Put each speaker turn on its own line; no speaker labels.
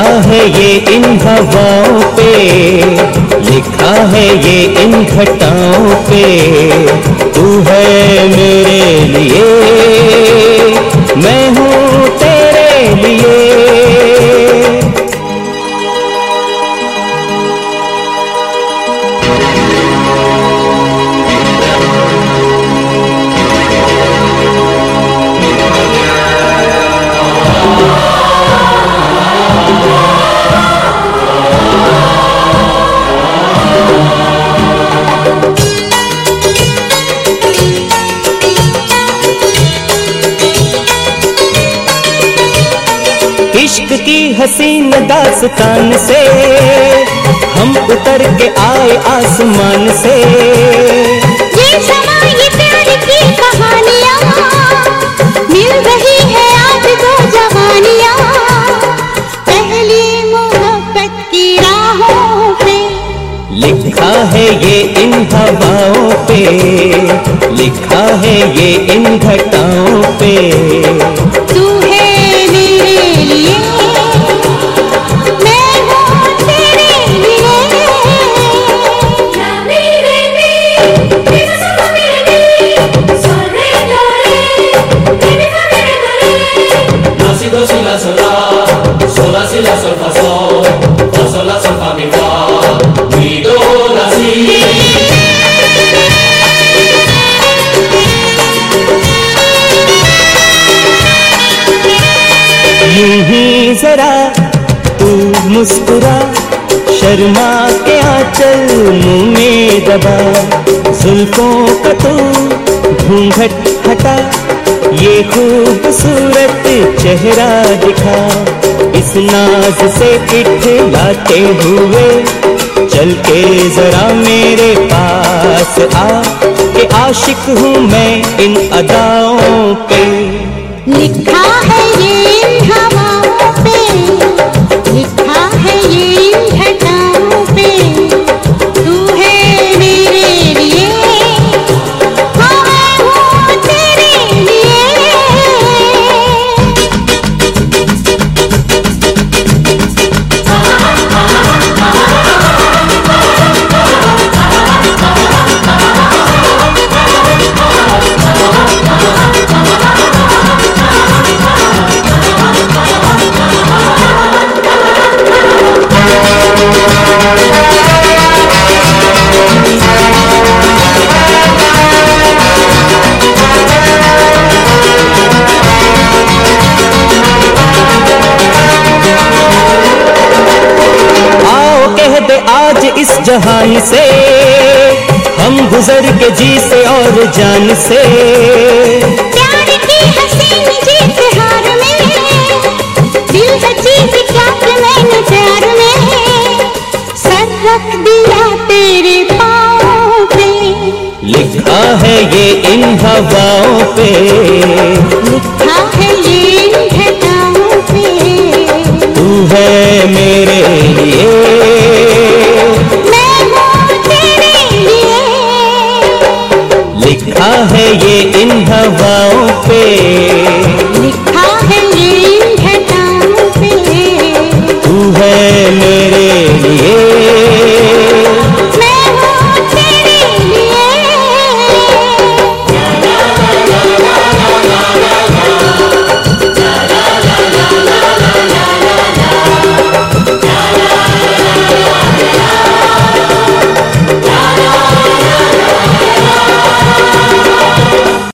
है ये इन हवाओं पे लिखा है ये इन घटाओं पे। हसीन दास्तान से हम उतर के आए आसमान से।
ये समा ये प्यार की कहानियाँ। मिल रही है आज दो जवानियाँ। पहली मोहब्बत की राहों पे।
लिखा है ये इन हवाओं पे। लिखा है ये इन घटाओं पे।
तू है
sol, fa sol la sol fa mi fa, mi do la si.
जरा तू मुस्कुरा शर्मा के आंचल मुँह में दबा जुल्फों का तू घूंघट हटा ये खूबसूरत चेहरा दिखा इस नाज से इठलाते हुए, चल के जरा मेरे पास आ, के आशिक हूँ मैं इन अदाओं पे।
लिखा है ये
जहान से हम गुजर के जी से और जान से।
प्यार की हसीन जीत हार में दिल जीत क्या मैंने प्यार में। सर रख दिया तेरे पाँव पे।
लिखा है ये इन हवाओं पे।
लिखा है ये इन घटाओं पे।
तू है मेरे लिए। है ये इन हवाओं पे।